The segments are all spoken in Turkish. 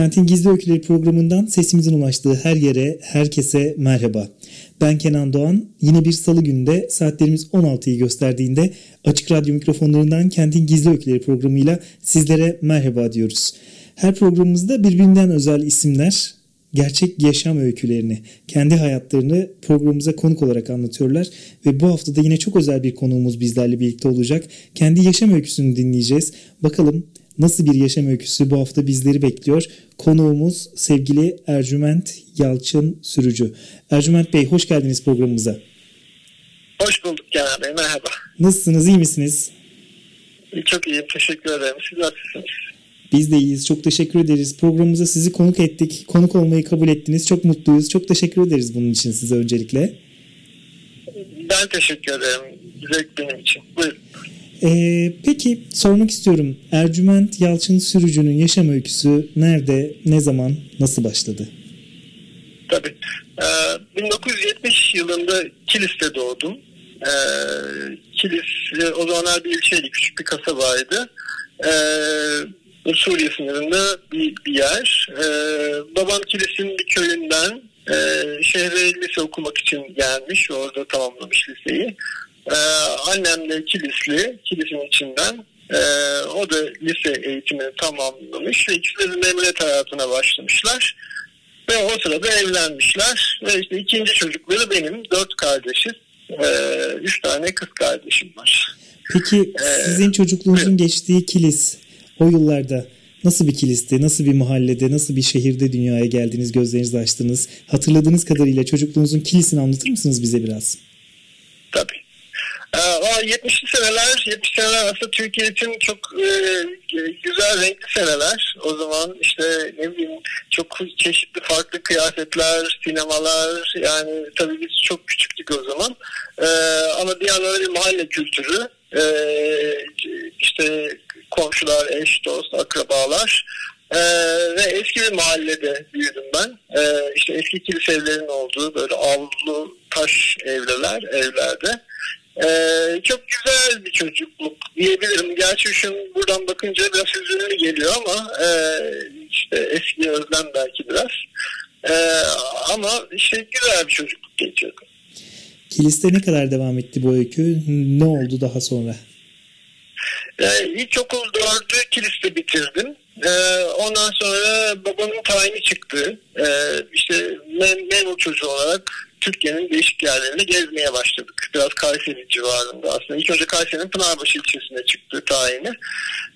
Kentin Gizli Öyküleri programından sesimizin ulaştığı her yere, herkese merhaba. Ben Kenan Doğan. Yine bir salı gününde saatlerimiz 16'yı gösterdiğinde Açık Radyo mikrofonlarından Kentin Gizli Öyküleri programıyla sizlere merhaba diyoruz. Her programımızda birbirinden özel isimler, gerçek yaşam öykülerini, kendi hayatlarını programımıza konuk olarak anlatıyorlar. Ve bu hafta da yine çok özel bir konuğumuz bizlerle birlikte olacak. Kendi yaşam öyküsünü dinleyeceğiz. Bakalım nasıl bir yaşam öyküsü bu hafta bizleri bekliyor. Konuğumuz sevgili Ercüment Yalçın Sürücü. Ercüment Bey hoş geldiniz programımıza. Hoş bulduk Kenan Bey, merhaba. Nasılsınız, iyi misiniz? Çok iyiyim, teşekkür ederim. Siz nasılsınız? Biz de iyiyiz. Çok teşekkür ederiz. Programımıza sizi konuk ettik. Konuk olmayı kabul ettiniz. Çok mutluyuz. Çok teşekkür ederiz bunun için size öncelikle. Ben teşekkür ederim. Zevk benim için. Buyurun. Ee, peki sormak istiyorum. Ercüment Yalçın Sürücü'nün yaşam öyküsü nerede, ne zaman, nasıl başladı? Tabii. Ee, 1970 yılında Kilis'te doğdum. Ee, Kilis o zamanlar bir ilçeydi, küçük bir kasabaydı. Ee, Suriye sınırında bir, bir yer. Ee, babam Kilis'in bir köyünden e, şehre lise okumak için gelmiş. Orada tamamlamış liseyi. Ee, annem de Kilisli, Kilis'in içinden. Ee, o da lise eğitimini tamamlamış ve ikisi de memuriyet hayatına başlamışlar. Ve o sırada evlenmişler. Ve işte ikinci çocukları benim. Dört kardeşiz. Ee, üç tane kız kardeşim var. Peki Ee, sizin çocukluğunuzun geçtiği kilis o yıllarda nasıl bir kilisti, nasıl bir mahallede, nasıl bir şehirde dünyaya geldiniz, gözlerinizi açtınız? Hatırladığınız kadarıyla çocukluğunuzun kilisini anlatır mısınız bize biraz? Tabii. Ee, o 70'li seneler, 70 seneler aslında Türkiye için çok e, güzel renkli seneler. O zaman işte ne bileyim çok çeşitli farklı kıyafetler, sinemalar yani tabii biz çok küçüktük o zaman. Ee, ama bir yandan da bir mahalle kültürü. Ee, işte komşular, eş, dost, akrabalar. Ee, ve eski bir mahallede büyüdüm ben. Ee, işte eski kilise evlerinin olduğu böyle avlu taş evler, evlerde. Ee, çok güzel bir çocukluk diyebilirim. Gerçi şu buradan bakınca biraz hüzünlü geliyor ama e, işte eski özlem belki biraz. E, ama işte güzel bir çocukluk geçiyordu. Kiliste ne kadar devam etti bu öykü? Ne oldu daha sonra? E, ilkokul dördü kiliste bitirdim. E, ondan sonra babamın tayini çıktı. E, işte mem memur çocuğu olarak Türkiye'nin değişik yerlerini gezmeye başladık. Biraz Kayseri civarında aslında. İlk önce Kayseri'nin Pınarbaşı ilçesine çıktı tayini.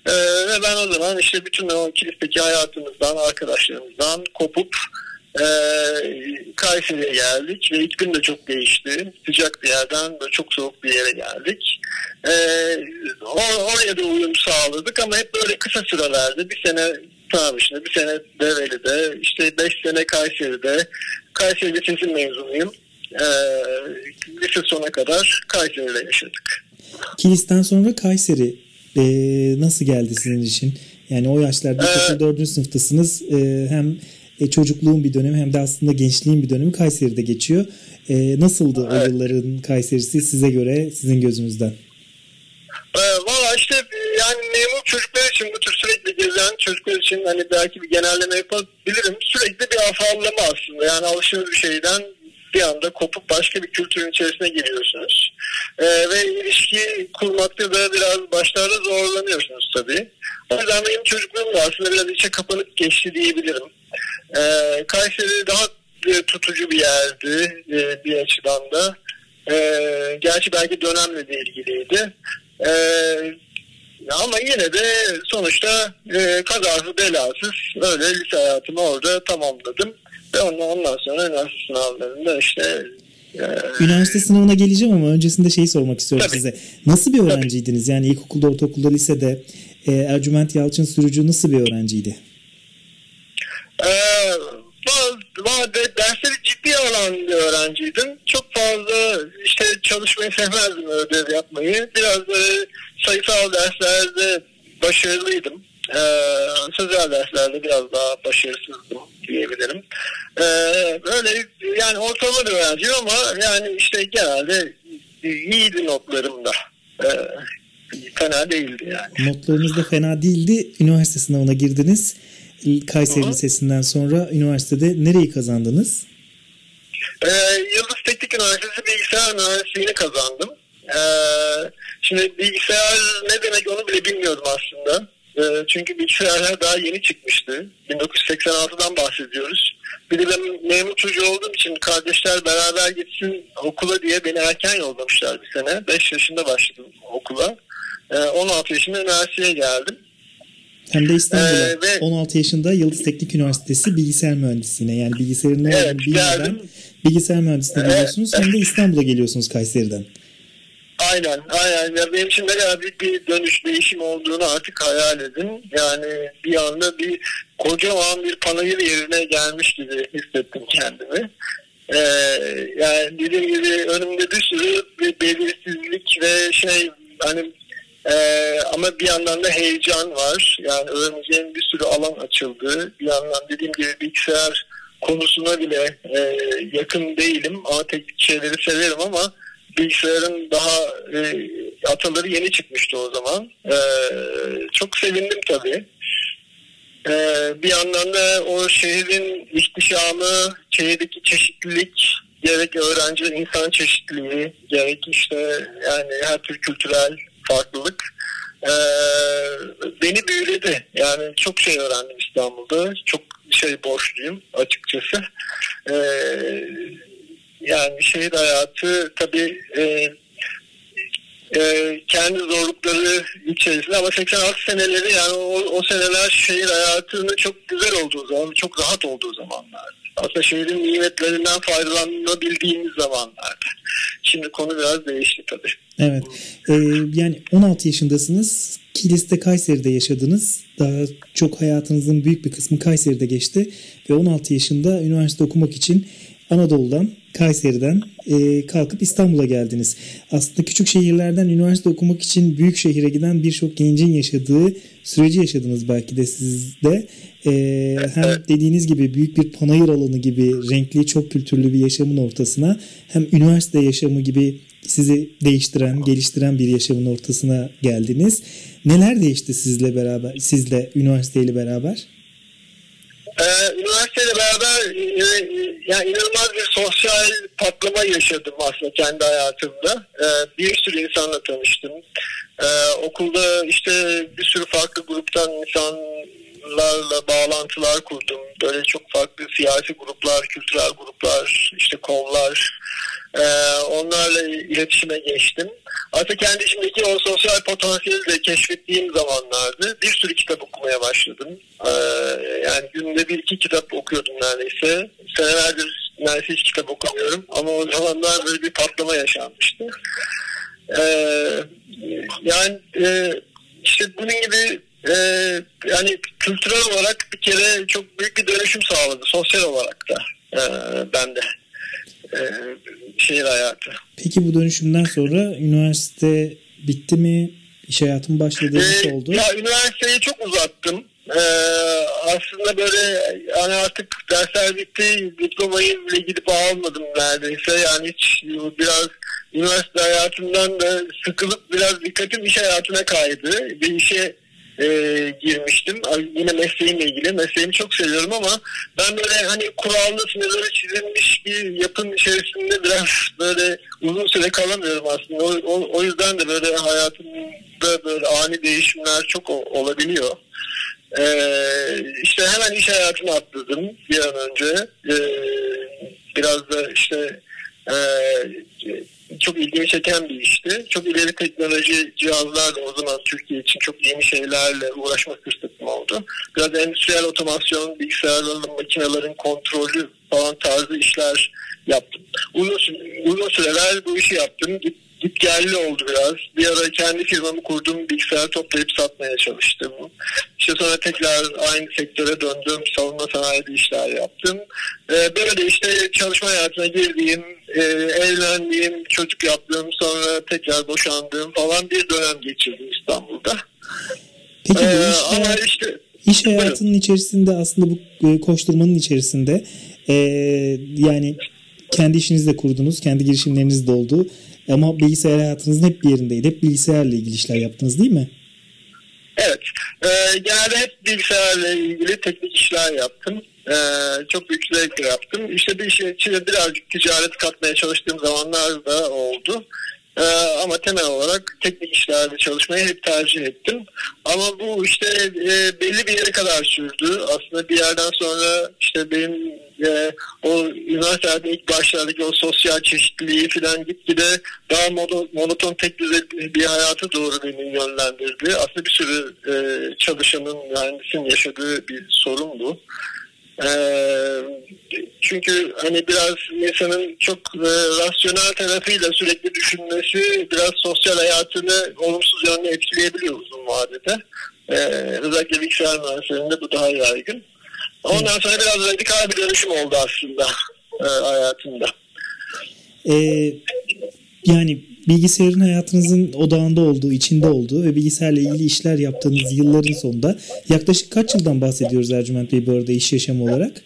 Ee, ve ben o zaman işte bütün o kilisteki hayatımızdan, arkadaşlarımızdan kopup e, Kayseri'ye geldik ve iklim de çok değişti. Sıcak bir yerden böyle çok soğuk bir yere geldik. Ee, or oraya da uyum sağladık ama hep böyle kısa sürelerde bir sene Pınarbaşı'nda, bir sene Develi'de, işte beş sene Kayseri'de. Kayseri Lisesi mezunuyum. Ee, lise sona kadar Kayseri'de yaşadık. Kilis'ten sonra Kayseri e, nasıl geldi sizin için? Yani o yaşlarda Ee, 4. sınıftasınız. E, hem e, çocukluğun bir dönemi hem de aslında gençliğin bir dönemi Kayseri'de geçiyor. E, nasıldı Evet. o yılların Kayseri'si size göre, sizin gözünüzden? Ee, Valla işte yani memur çocuklar için bu tür sürekli gezen çocuklar için hani belki bir genelleme yapabilirim. Sürekli bir afallama aslında. Yani alıştığınız bir şeyden bir anda kopup başka bir kültürün içerisine giriyorsunuz. Ee, ve ilişki kurmakta da biraz başlarda zorlanıyorsunuz tabii. O yüzden benim çocukluğum da aslında biraz içe kapanık geçti diyebilirim. Ee, Kayseri daha e, tutucu bir yerdi e, bir açıdan da. Ee, gerçi belki dönemle de ilgiliydi. Ee, ama yine de sonuçta e, kazası belasız öyle lise hayatımı orada tamamladım. Ve ondan, ondan sonra üniversite sınavlarında işte e, Üniversite sınavına geleceğim ama öncesinde şeyi sormak istiyorum Tabii. size. Nasıl bir öğrenciydiniz? Yani ilkokulda, ortaokulda, lisede e, Ercüment Yalçın sürücü nasıl bir öğrenciydi? Ee, dersleri ciddi alan bir öğrenciydim. Çok fazla işte çalışmayı sevmezdim ödev yapmayı. Biraz böyle sayısal derslerde başarılıydım. Ee, sözel derslerde biraz daha başarısızdım diyebilirim. Ee, böyle yani ortalama bir öğrenciyim ama yani işte genelde iyiydi notlarım da. Ee, fena değildi yani. Notlarınız da fena değildi. Üniversite sınavına girdiniz. Kayseri Hı hı. Lisesi'nden sonra üniversitede nereyi kazandınız? Ee, Yıldız Teknik Üniversitesi Bilgisayar Mühendisliğini kazandım. Ee, şimdi bilgisayar ne demek onu bile bilmiyordum aslında. Ee, çünkü bilgisayarlar daha yeni çıkmıştı. 1986'dan bahsediyoruz. Bir de ben memur çocuğu olduğum için kardeşler beraber gitsin okula diye beni erken yollamışlar bir sene. 5 yaşında başladım okula. Ee, 16 yaşında üniversiteye geldim. Hem de İstanbul'a. Ee, ve- 16 yaşında Yıldız Teknik Üniversitesi bilgisayar mühendisliğine. Yani bilgisayarın ne Evet, olduğunu bilmeden geldim. bilgisayar mühendisliğine Evet. geliyorsunuz. Hem de İstanbul'a geliyorsunuz Kayseri'den. Aynen, aynen. Ya benim için ne kadar büyük bir dönüş, değişim olduğunu artık hayal edin. Yani bir anda bir kocaman bir panayır yerine gelmiş gibi hissettim kendimi. Ee, yani dediğim gibi önümde bir sürü bir belirsizlik ve şey hani e, ama bir yandan da heyecan var. Yani öğreneceğim bir sürü alan açıldı. Bir yandan dediğim gibi bilgisayar konusuna bile e, yakın değilim ama teknik şeyleri severim ama bilgisayarın daha e, ataları yeni çıkmıştı o zaman. E, çok sevindim tabii. E, bir yandan da o şehrin ihtişamı, şehirdeki çeşitlilik, gerek öğrenci insan çeşitliliği, gerek işte yani her tür kültürel farklılık e, beni büyüledi. Yani çok şey öğrendim İstanbul'da. Çok şey borçluyum açıkçası. E, yani şehir hayatı tabii e, e, kendi zorlukları içerisinde ama 86 seneleri yani o, o seneler şehir hayatının çok güzel olduğu zaman, çok rahat olduğu zamanlar. Aslında şehrin nimetlerinden faydalanabildiğimiz zamanlardı. Şimdi konu biraz değişti tabii. Evet. Ee, yani 16 yaşındasınız. Kilis'te Kayseri'de yaşadınız. Daha çok hayatınızın büyük bir kısmı Kayseri'de geçti. Ve 16 yaşında üniversite okumak için Anadolu'dan, Kayseri'den e, kalkıp İstanbul'a geldiniz. Aslında küçük şehirlerden üniversite okumak için büyük şehire giden birçok gencin yaşadığı süreci yaşadınız belki de siz de. E, hem dediğiniz gibi büyük bir panayır alanı gibi renkli, çok kültürlü bir yaşamın ortasına hem üniversite yaşamı gibi sizi değiştiren, geliştiren bir yaşamın ortasına geldiniz. Neler değişti sizle beraber, sizle üniversiteyle beraber? Ee, üniversiteyle beraber e, yani inanılmaz bir sosyal patlama yaşadım aslında kendi hayatımda. Ee, bir sürü insanla tanıştım. Ee, okulda işte bir sürü farklı gruptan insanlarla bağlantılar kurdum. Böyle çok farklı siyasi gruplar, kültürel gruplar, işte kollar. Ee, onlarla iletişime geçtim. Aslında kendi içimdeki o sosyal potansiyeli de keşfettiğim zamanlardı. Bir sürü kitap okumaya başladım. Ee, yani günde bir iki kitap okuyordum neredeyse. Senelerdir neredeyse hiç kitap okumuyorum. Ama o zamanlar böyle bir patlama yaşanmıştı. Ee, yani e, işte bunun gibi e, yani kültürel olarak bir kere çok büyük bir dönüşüm sağladı. Sosyal olarak da e, bende. E, şehir hayatı. Peki bu dönüşümden sonra üniversite bitti mi? İş hayatın başladı nasıl Ee, oldu? Ya üniversiteyi çok uzattım. Ee, aslında böyle yani artık dersler bitti diplomayı bile gidip almadım neredeyse. Yani hiç biraz üniversite hayatından da sıkılıp biraz dikkatim iş hayatına kaydı. Bir işe e, girmiştim. Yine mesleğimle ilgili. Mesleğimi çok seviyorum ama ben böyle hani kurallı sınırları çizilmiş bir yapın içerisinde biraz böyle uzun süre kalamıyorum aslında. O, o, o yüzden de böyle hayatımda böyle ani değişimler çok olabiliyor. Ee, işte hemen iş hayatına atladım bir an önce. Ee, biraz da işte çok ilgimi çeken bir işti. Çok ileri teknoloji cihazlarla o zaman Türkiye için çok yeni şeylerle uğraşma fırsatım oldu. Biraz endüstriyel otomasyon, bilgisayarların, makinelerin kontrolü falan tarzı işler yaptım. Uzun, uzun süreler bu işi yaptım. Git- gitgelli oldu biraz. Bir ara kendi firmamı kurdum, bilgisayar toplayıp satmaya çalıştım. İşte sonra tekrar aynı sektöre döndüm, savunma sanayide işler yaptım. E, böyle işte çalışma hayatına girdiğim, e, evlendiğim, çocuk yaptığım, sonra tekrar boşandığım falan bir dönem geçirdim İstanbul'da. Peki bu Ee, iş, ama hayat- işte iş hayatının içerisinde aslında bu e, koşturmanın içerisinde e, yani kendi işinizi de kurdunuz, kendi girişimleriniz de oldu. Ama bilgisayar hayatınızın hep bir yerindeydi. Hep bilgisayarla ilgili işler yaptınız değil mi? Evet. Ee, genelde hep bilgisayarla ilgili teknik işler yaptım. Ee, çok büyük zevkle yaptım. İşte bir işin içine birazcık ticaret katmaya çalıştığım zamanlar da oldu. Ee, ama temel olarak teknik işlerde çalışmayı hep tercih ettim. Ama bu işte e, belli bir yere kadar sürdü. Aslında bir yerden sonra işte benim e, o üniversitede ilk başlardaki o sosyal çeşitliliği falan gitgide daha mono- monoton tek bir hayata doğru beni yönlendirdi. Aslında bir sürü e, çalışanın, mühendisin yaşadığı bir sorun bu. Ee, çünkü hani biraz insanın çok e, rasyonel tarafıyla sürekli düşünmesi biraz sosyal hayatını olumsuz yönde etkileyebiliyor uzun vadede. Ee, özellikle bilgisayar mühendislerinde bu daha yaygın. Ondan sonra biraz radikal bir dönüşüm oldu aslında e, hayatımda. E, yani bilgisayarın hayatınızın odağında olduğu, içinde olduğu ve bilgisayarla ilgili işler yaptığınız yılların sonunda yaklaşık kaç yıldan bahsediyoruz Ercüment Bey bu arada iş yaşamı olarak?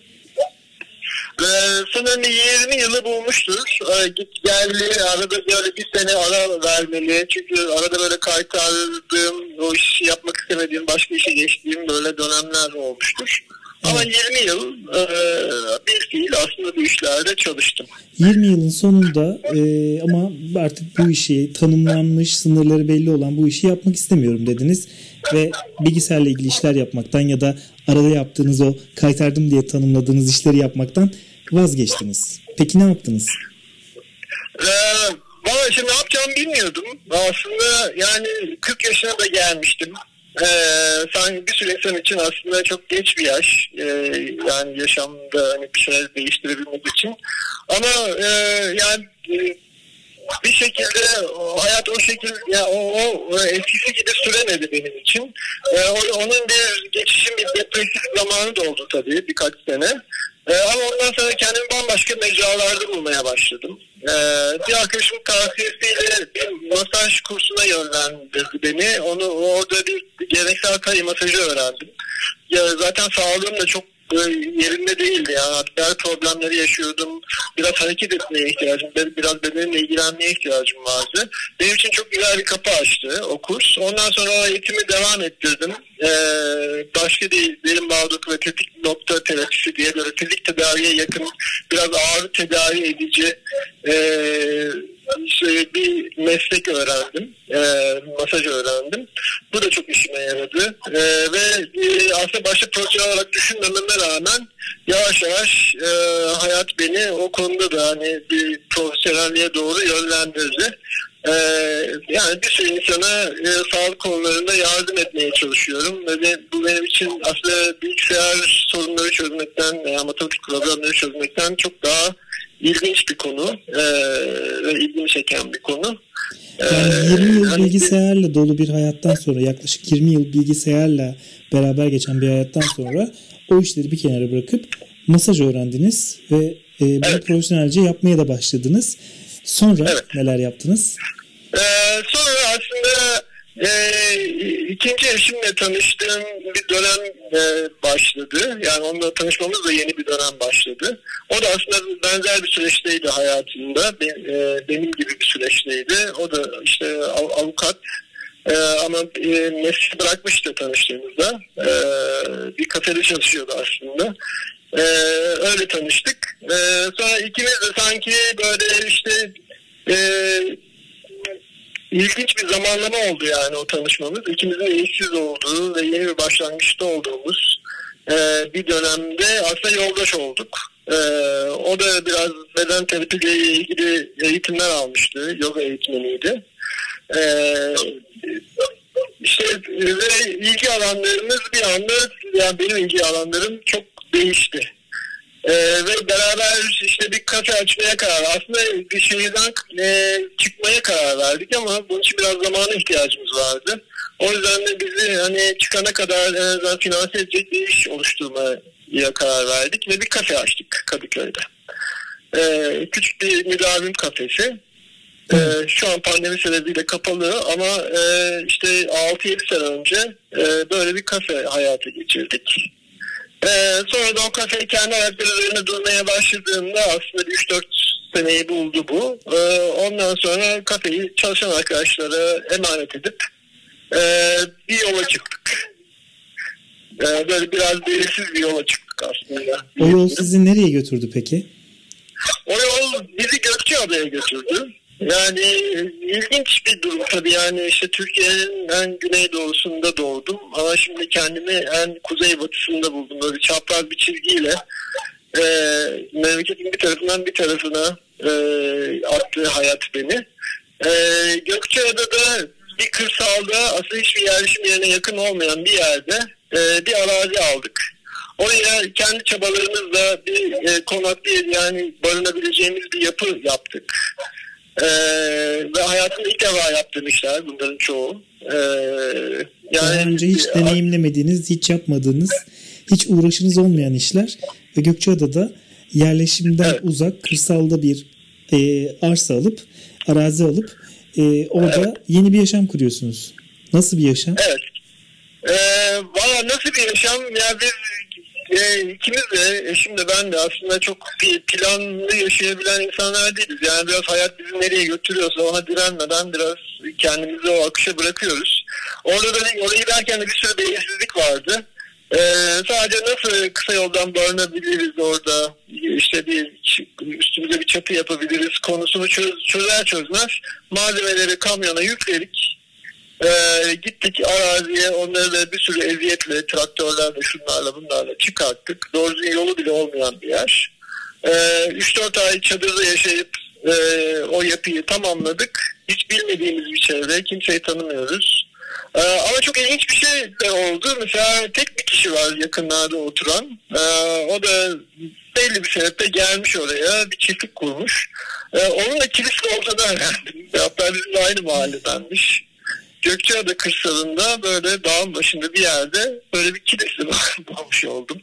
Ee, sanırım 20 yılı bulmuştur. Ee, git geldi arada böyle bir sene ara vermeli. Çünkü arada böyle kaytardığım, o işi yapmak istemediğim, başka işe geçtiğim böyle dönemler olmuştur. Ama 20 yıl e, aslında bu işlerde çalıştım. 20 yılın sonunda e, ama artık bu işi tanımlanmış, sınırları belli olan bu işi yapmak istemiyorum dediniz. Ve bilgisayarla ilgili işler yapmaktan ya da arada yaptığınız o kaytardım diye tanımladığınız işleri yapmaktan vazgeçtiniz. Peki ne yaptınız? Ee, Valla şimdi ne yapacağımı bilmiyordum. Aslında yani 40 yaşına da gelmiştim. Ee, sanki bir sürü insan için aslında çok geç bir yaş. Ee, yani yaşamda hani bir şeyler değiştirebilmek için. Ama e, yani e, bir şekilde hayat o şekilde ya o, o, eskisi gibi süremedi benim için. Ee, onun bir geçişim bir depresif zamanı da oldu tabii birkaç sene. Ee, ama ondan sonra kendimi bambaşka mecralarda bulmaya başladım. Ee, bir arkadaşım tavsiyesiyle bir masaj kursuna yönlendirdi beni. Onu orada bir, geleneksel kayı masajı öğrendim. Ya zaten sağlığım da çok yerinde değildi yani bel problemleri yaşıyordum. Biraz hareket etmeye ihtiyacım, biraz bedenimle ilgilenmeye ihtiyacım vardı. Benim için çok güzel bir kapı açtı o kurs. Ondan sonra o eğitimi devam ettirdim. Ee, başka bir derin bağ doku ve tetik nokta terapisi diye böyle fizik tedaviye yakın biraz ağrı tedavi edici e, bir meslek öğrendim. E, masaj öğrendim. Bu da çok işime yaradı. E, ve e, aslında başta profesyonel olarak düşünmememe rağmen yavaş yavaş e, hayat beni o konuda da hani bir profesyonelliğe doğru yönlendirdi. E, yani bir sürü insana e, sağlık konularında yardım etmeye çalışıyorum. Ve bu benim için aslında bilgisayar sorunları çözmekten veya matematik problemleri çözmekten çok daha ilginç bir konu e, ve ilgimi çeken bir konu. E, Yani 20 yıl hani- bilgisayarla dolu bir hayattan sonra yaklaşık 20 yıl bilgisayarla beraber geçen bir hayattan sonra o işleri bir kenara bırakıp masaj öğrendiniz ve e, bunu Evet. profesyonelce yapmaya da başladınız. Sonra Evet. neler yaptınız? Ee, sonra aslında e, ikinci eşimle tanıştığım bir dönem e, başladı. Yani onunla tanışmamız da yeni bir dönem başladı. O da aslında benzer bir süreçteydi hayatında. Be- e, benim gibi bir süreçteydi. O da işte av- avukat. E, ama e, mesleği bırakmıştı tanıştığımızda. E, bir kafede çalışıyordu aslında. E, öyle tanıştık. E, sonra ikimiz de sanki böyle işte e, ilginç bir zamanlama oldu yani o tanışmamız. İkimizin de işsiz olduğu ve yeni bir başlangıçta olduğumuz e, bir dönemde aslında yoldaş olduk. E, o da biraz beden terapiyle ilgili eğitimler almıştı. Yoga eğitmeniydi. E, işte ve ilgi alanlarımız bir anda yani benim ilgi alanlarım çok değişti. Ee, ve beraber işte bir kafe açmaya karar Aslında bir şehirden e, çıkmaya karar verdik ama bunun için biraz zamana ihtiyacımız vardı. O yüzden de bizi hani çıkana kadar en azından finanse edecek bir iş oluşturmaya karar verdik ve bir kafe açtık Kadıköy'de. Ee, küçük bir müdavim kafesi. Ee, şu an pandemi sebebiyle kapalı ama e, işte 6-7 sene önce e, böyle bir kafe hayatı geçirdik. Ee, sonra da o kafe kendi ayakları üzerine durmaya başladığında aslında 3-4 seneyi buldu bu. Ee, ondan sonra kafeyi çalışan arkadaşlara emanet edip e, bir yola çıktık. Ee, böyle biraz belirsiz bir yola çıktık aslında. O yol sizi nereye götürdü peki? O yol bizi Gökçeada'ya götürdü. Yani ilginç bir durum tabii yani işte Türkiye'nin en güneydoğusunda doğdum ama şimdi kendimi en kuzeybatısında buldum. Böyle çapraz bir çizgiyle e, memleketin bir tarafından bir tarafına e, attığı hayat beni. E, Gökçeada'da bir kırsalda aslında hiçbir yerleşim yerine yakın olmayan bir yerde e, bir arazi aldık. Oraya kendi çabalarımızla bir e, konak bir yani barınabileceğimiz bir yapı yaptık. Ee, ve hayatımda ilk defa yaptığım işler bunların çoğu. Ee, yani Daha önce hiç deneyimlemediğiniz, hiç yapmadığınız, hiç uğraşınız olmayan işler ve Gökçeada'da yerleşimden evet. uzak, kırsalda bir e, arsa alıp, arazi alıp e, orada evet. yeni bir yaşam kuruyorsunuz. Nasıl bir yaşam? Evet. Ee, Valla nasıl bir yaşam? Ya biz e, ikimiz de eşim de ben de aslında çok planlı yaşayabilen insanlar değiliz. Yani biraz hayat bizi nereye götürüyorsa ona direnmeden biraz kendimizi o akışa bırakıyoruz. Orada da oraya giderken de bir sürü belirsizlik vardı. Ee, sadece nasıl kısa yoldan barınabiliriz orada işte bir üstümüze bir çatı yapabiliriz konusunu çöz, çözer çözmez malzemeleri kamyona yükledik ee, gittik araziye onları da bir sürü eziyetle, traktörlerle, şunlarla bunlarla çıkarttık. Doğru yolu bile olmayan bir yer. Ee, 3-4 ay çadırda yaşayıp e, o yapıyı tamamladık. Hiç bilmediğimiz bir çevre, kimseyi tanımıyoruz. Ee, ama çok ilginç bir şey de oldu. Mesela tek bir kişi var yakınlarda oturan. Ee, o da belli bir sebeple gelmiş oraya, bir çiftlik kurmuş. Ee, onun da kilisli olduğunu öğrendim. Hatta bizimle aynı mahalledenmiş. Gökçeada kırsalında böyle dağın başında bir yerde böyle bir kilise bulmuş oldum.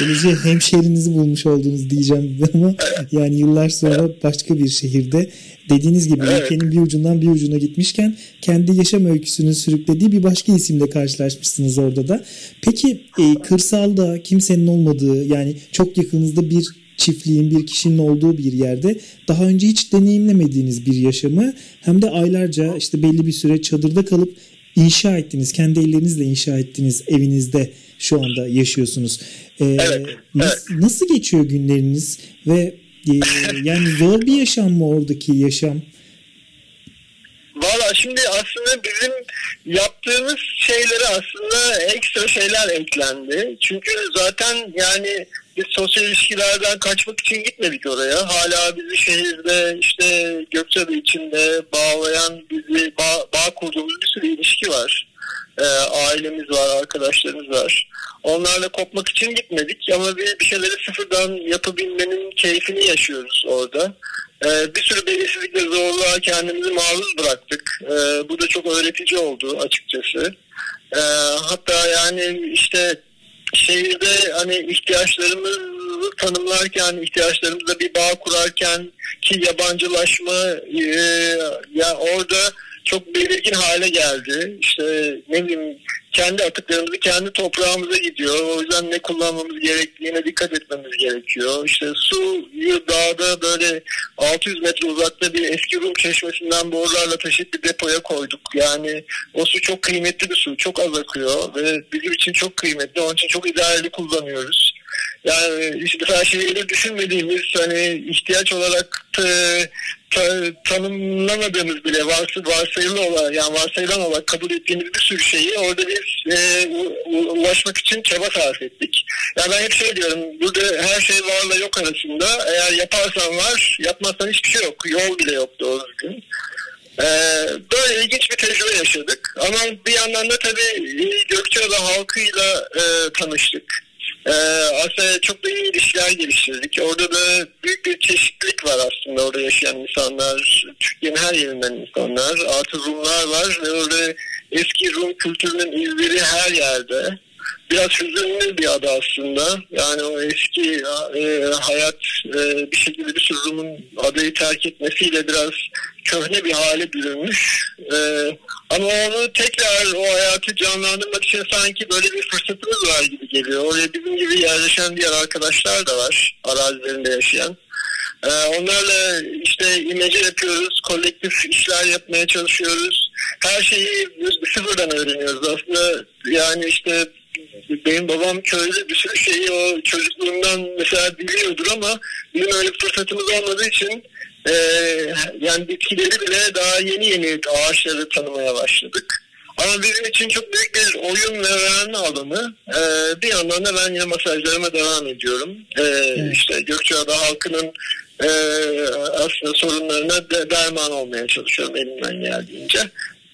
Böylece hemşehrinizi bulmuş oldunuz diyeceğim ama yani yıllar sonra başka bir şehirde dediğiniz gibi evet. ülkenin bir ucundan bir ucuna gitmişken kendi yaşam öyküsünü sürüklediği bir başka isimle karşılaşmışsınız orada da. Peki e, kırsalda kimsenin olmadığı yani çok yakınızda bir çiftliğin bir kişinin olduğu bir yerde daha önce hiç deneyimlemediğiniz bir yaşamı hem de aylarca işte belli bir süre çadırda kalıp inşa ettiğiniz, kendi ellerinizle inşa ettiğiniz evinizde şu anda yaşıyorsunuz. Ee, evet, nasıl, nasıl geçiyor günleriniz ve e, yani zor bir yaşam mı oradaki yaşam? Şimdi aslında bizim yaptığımız şeylere aslında ekstra şeyler eklendi. Çünkü zaten yani biz sosyal ilişkilerden kaçmak için gitmedik oraya. Hala bizi şehirde işte Gökçeada içinde bağlayan bizi bağ, bağ kurduğumuz bir sürü ilişki var. Ee, ailemiz var, arkadaşlarımız var. Onlarla kopmak için gitmedik ama bir, bir şeyleri sıfırdan yapabilmenin keyfini yaşıyoruz orada. Ee, bir sürü belirsizlik ve zorluğa kendimizi maruz bıraktık. Ee, bu da çok öğretici oldu açıkçası. Ee, hatta yani işte şehirde hani ihtiyaçlarımızı tanımlarken, ihtiyaçlarımızla bir bağ kurarken ki yabancılaşma e, ya orada çok belirgin hale geldi. İşte ne bileyim kendi atıklarımızı kendi toprağımıza gidiyor. O yüzden ne kullanmamız gerektiğine dikkat etmemiz gerekiyor. İşte suyu dağda böyle 600 metre uzakta bir eski Rum çeşmesinden borularla taşıp bir depoya koyduk. Yani o su çok kıymetli bir su. Çok az akıyor ve bizim için çok kıymetli. Onun için çok idareli kullanıyoruz. Yani işte her şeyi düşünmediğimiz hani ihtiyaç olarak e, tanımlamadığımız bile varsı, varsayılı olarak yani varsayılan olarak kabul ettiğimiz bir sürü şeyi orada biz e, ulaşmak için çaba sarf ettik. Yani ben hep şey diyorum burada her şey varla yok arasında eğer yaparsan var yapmazsan hiçbir şey yok. Yol bile yok doğru düzgün. Ee, böyle ilginç bir tecrübe yaşadık. Ama bir yandan da tabii Gökçeada halkıyla e, tanıştık. Ee, aslında çok da iyi ilişkiler geliştirdik. Orada da büyük bir çeşitlilik var aslında orada yaşayan insanlar. Türkiye'nin her yerinden insanlar. Artı Rumlar var ve orada eski Rum kültürünün izleri her yerde. Biraz hüzünlü bir ada aslında. Yani o eski e, hayat e, bir şekilde bir sürü Rum'un adayı terk etmesiyle biraz köhne bir hale bürünmüş. E, ama onu tekrar o hayatı canlandırmak için sanki böyle bir fırsatımız var gibi geliyor. Oraya bizim gibi yerleşen diğer arkadaşlar da var arazilerinde yaşayan. Ee, onlarla işte imece yapıyoruz, kolektif işler yapmaya çalışıyoruz. Her şeyi sıfırdan öğreniyoruz aslında. Yani işte benim babam köylü bir sürü şeyi o çocukluğundan mesela biliyordur ama bizim öyle fırsatımız olmadığı için e, yani bitkileri bile daha yeni yeni ağaçları tanımaya başladık. Ama bizim için çok büyük bir oyun ve öğrenme alanı. Ee, bir yandan da ben yine masajlarıma devam ediyorum. Ee, evet. İşte Gökçeada halkının e, aslında sorunlarına de, derman olmaya çalışıyorum elimden geldiğince.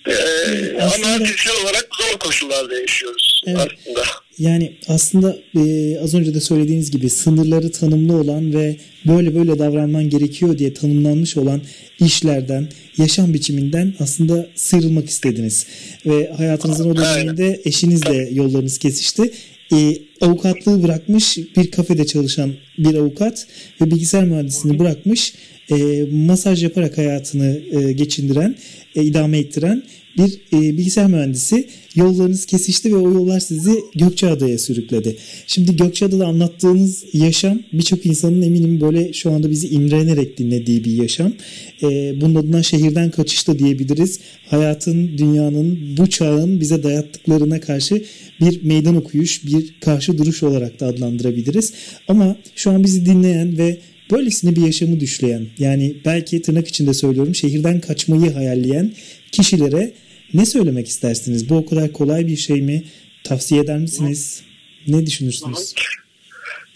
Ee, aslında, ama fiziksel olarak zor koşullarda yaşıyoruz evet. aslında. Yani aslında e, az önce de söylediğiniz gibi sınırları tanımlı olan ve böyle böyle davranman gerekiyor diye tanımlanmış olan işlerden, yaşam biçiminden aslında sıyrılmak istediniz. Ve hayatınızın o döneminde eşinizle yollarınız kesişti. E, avukatlığı bırakmış bir kafede çalışan bir avukat ve bilgisayar mühendisliğini bırakmış e, masaj yaparak hayatını e, geçindiren, e, idame ettiren bir e, bilgisayar mühendisi yollarınız kesişti ve o yollar sizi Gökçeada'ya sürükledi. Şimdi Gökçeada'da anlattığınız yaşam birçok insanın eminim böyle şu anda bizi imrenerek dinlediği bir yaşam. E, bunun adına şehirden kaçış da diyebiliriz. Hayatın, dünyanın, bu çağın bize dayattıklarına karşı bir meydan okuyuş, bir karşı duruş olarak da adlandırabiliriz. Ama şu an bizi dinleyen ve böylesine bir yaşamı düşleyen yani belki tırnak içinde söylüyorum şehirden kaçmayı hayalleyen kişilere ne söylemek istersiniz? Bu o kadar kolay bir şey mi? Tavsiye eder misiniz? Ne düşünürsünüz?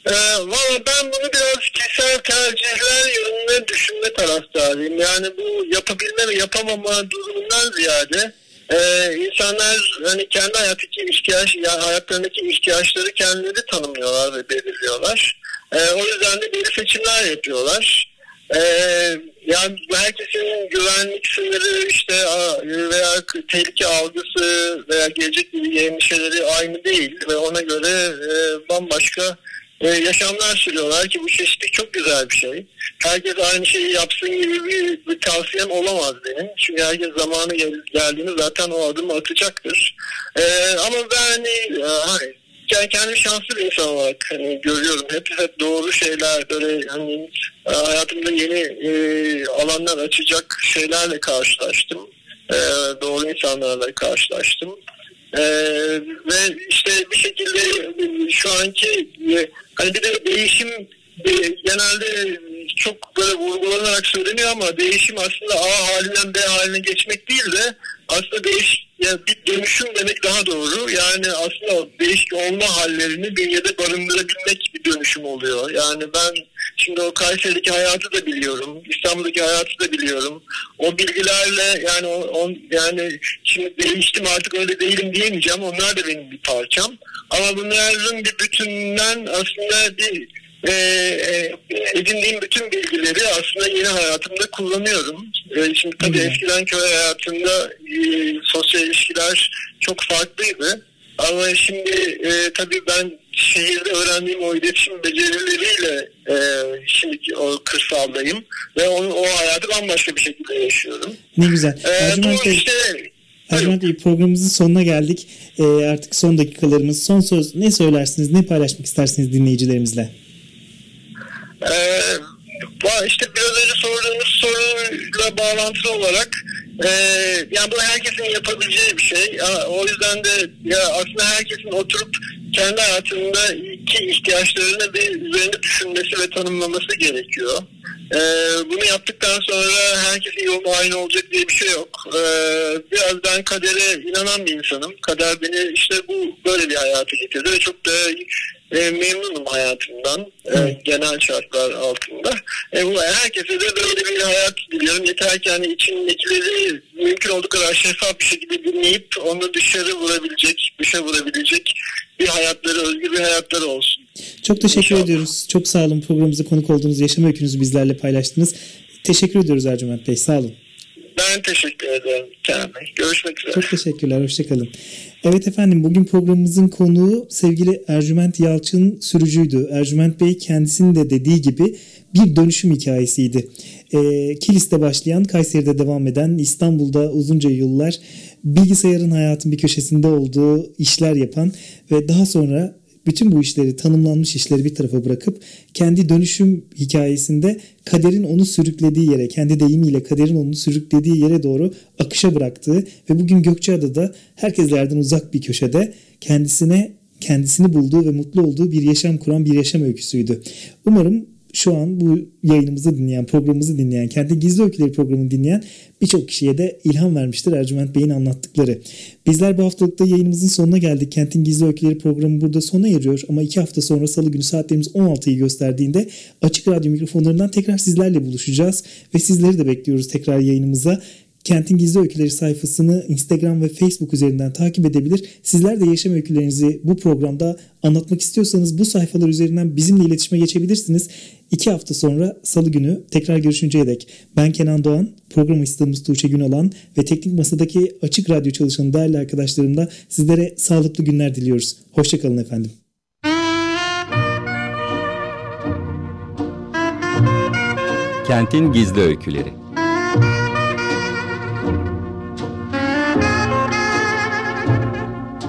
Ee, Valla ben bunu biraz kişisel tercihler yönünde düşünme taraftarıyım. Yani bu yapabilme ve yapamama durumundan ziyade e, insanlar hani kendi hayattaki ihtiyaç, yani hayatlarındaki ihtiyaçları kendileri tanımlıyorlar ve belirliyorlar. E, o yüzden de belli seçimler yapıyorlar. Ee, yani herkesin güvenlik sınırı işte veya tehlike algısı veya gelecek ilgili endişeleri aynı değil ve ona göre e, bambaşka e, yaşamlar sürüyorlar ki bu çeşitlik çok güzel bir şey. Herkes aynı şeyi yapsın gibi bir, bir tavsiyem olamaz benim. Çünkü herkes zamanı gel, geldiğinde zaten o adımı atacaktır. Ee, ama ben hani, hani yani kendimi şanslı bir insan olarak hani görüyorum. Hep hep doğru şeyler böyle hani hayatımda yeni e, alanlar açacak şeylerle karşılaştım. E, doğru insanlarla karşılaştım. E, ve işte bir şekilde şu anki e, hani bir de değişim genelde çok böyle vurgulanarak söyleniyor ama değişim aslında A halinden B haline geçmek değil de aslında değiş yani bir dönüşüm demek daha doğru. Yani aslında değişik olma hallerini bünyede barındırabilmek bir dönüşüm oluyor. Yani ben şimdi o Kayseri'deki hayatı da biliyorum. İstanbul'daki hayatı da biliyorum. O bilgilerle yani on, on, yani şimdi değiştim artık öyle değilim diyemeyeceğim. Onlar da benim bir parçam. Ama bunların bir bütünden aslında bir e, e, edindiğim bütün bilgileri aslında yeni hayatımda kullanıyorum. E, şimdi tabii hmm. eskiden köy hayatında e, sosyal ilişkiler çok farklıydı. Ama şimdi e, tabii ben şehirde öğrendiğim o iletişim becerileriyle e, şimdi o kırsaldayım ve o, o hayatı bambaşka bir şekilde yaşıyorum. Ne güzel. E, Bey, işte, Ercüment Bey programımızın sonuna geldik. E, artık son dakikalarımız. Son söz ne söylersiniz, ne paylaşmak istersiniz dinleyicilerimizle? Ee, işte biraz önce sorduğunuz soruyla bağlantılı olarak e, yani bu herkesin yapabileceği bir şey. O yüzden de ya aslında herkesin oturup kendi hayatında iki ihtiyaçlarını bir üzerinde düşünmesi ve tanımlaması gerekiyor. Ee, bunu yaptıktan sonra herkesin yolu aynı olacak diye bir şey yok. Ee, biraz ben kadere inanan bir insanım. Kader beni işte bu böyle bir hayata getirdi ve çok da e, memnunum hayatımdan e, genel şartlar altında. E, bu herkese de böyle bir hayat diliyorum. Yeter ki hani içindekileri mümkün olduğu kadar şeffaf bir şekilde dinleyip onu dışarı vurabilecek, dışa vurabilecek bir hayatları, özgür bir hayatları olsun. Çok teşekkür İnşallah. ediyoruz. Çok sağ olun programımıza konuk olduğunuz yaşam öykünüzü bizlerle paylaştınız. Teşekkür ediyoruz Ercüment Bey. Sağ olun. Ben teşekkür ederim Kenan Bey. Görüşmek üzere. Çok teşekkürler. Hoşçakalın. Evet efendim bugün programımızın konuğu sevgili Ercüment Yalçın sürücüydü. Ercüment Bey kendisinin de dediği gibi bir dönüşüm hikayesiydi. Ee, Kilis'te başlayan, Kayseri'de devam eden, İstanbul'da uzunca yıllar bilgisayarın hayatın bir köşesinde olduğu işler yapan ve daha sonra bütün bu işleri, tanımlanmış işleri bir tarafa bırakıp kendi dönüşüm hikayesinde kaderin onu sürüklediği yere, kendi deyimiyle kaderin onu sürüklediği yere doğru akışa bıraktığı ve bugün Gökçeada'da herkeslerden uzak bir köşede kendisine kendisini bulduğu ve mutlu olduğu bir yaşam kuran bir yaşam öyküsüydü. Umarım şu an bu yayınımızı dinleyen, programımızı dinleyen, kendi gizli öyküleri programını dinleyen birçok kişiye de ilham vermiştir Ercüment Bey'in anlattıkları. Bizler bu haftalıkta yayınımızın sonuna geldik. Kentin Gizli Öyküleri programı burada sona eriyor ama iki hafta sonra salı günü saatlerimiz 16'yı gösterdiğinde Açık Radyo mikrofonlarından tekrar sizlerle buluşacağız ve sizleri de bekliyoruz tekrar yayınımıza. Kentin Gizli Öyküleri sayfasını Instagram ve Facebook üzerinden takip edebilir. Sizler de yaşam öykülerinizi bu programda anlatmak istiyorsanız bu sayfalar üzerinden bizimle iletişime geçebilirsiniz. İki hafta sonra salı günü tekrar görüşünceye dek ben Kenan Doğan, program asistanımız Tuğçe Günalan ve teknik masadaki Açık Radyo çalışanı değerli arkadaşlarımla sizlere sağlıklı günler diliyoruz. Hoşçakalın efendim. Kentin Gizli Öyküleri